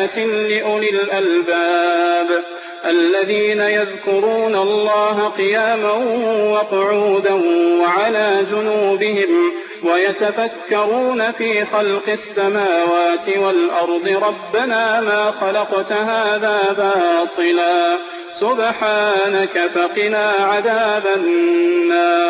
لآيات لأولي الألباب الذين يذكرون الله قياما وقعودا وعلى جنوبهم ويتفكرون في خلق السماوات والأرض ربنا ما خلقت هذا باطلا سبحانك فقنا عذاب النار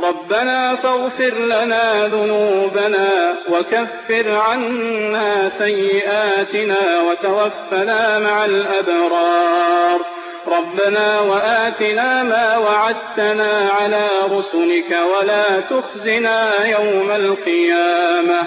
ربنا فاغفر لنا ذنوبنا وكفر عنا سيئاتنا وتوفنا مع الأبرار. ربنا وآتنا ما وعدتنا على رسلك ولا تخزنا يوم القيامة.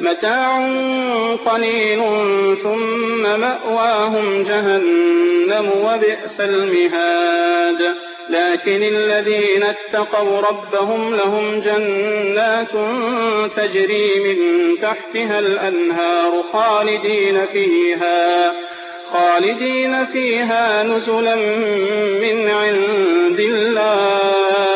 متاع قليل ثم مأواهم جهنم وبئس المهاد. لكن الذين اتقوا ربهم لهم جنات تجري من تحتها الأنهار خالدين فيها خالدين فيها نزلا من عند الله.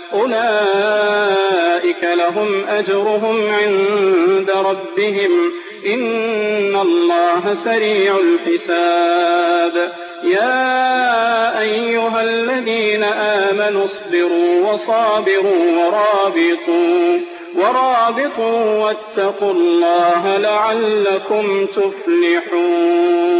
أولئك لهم أجرهم عند ربهم. إن الله سريع الحساب. يا أيها الذين آمنوا اصبروا وصابروا ورابطوا. ورابطوا واتقوا الله لعلكم تفلحون.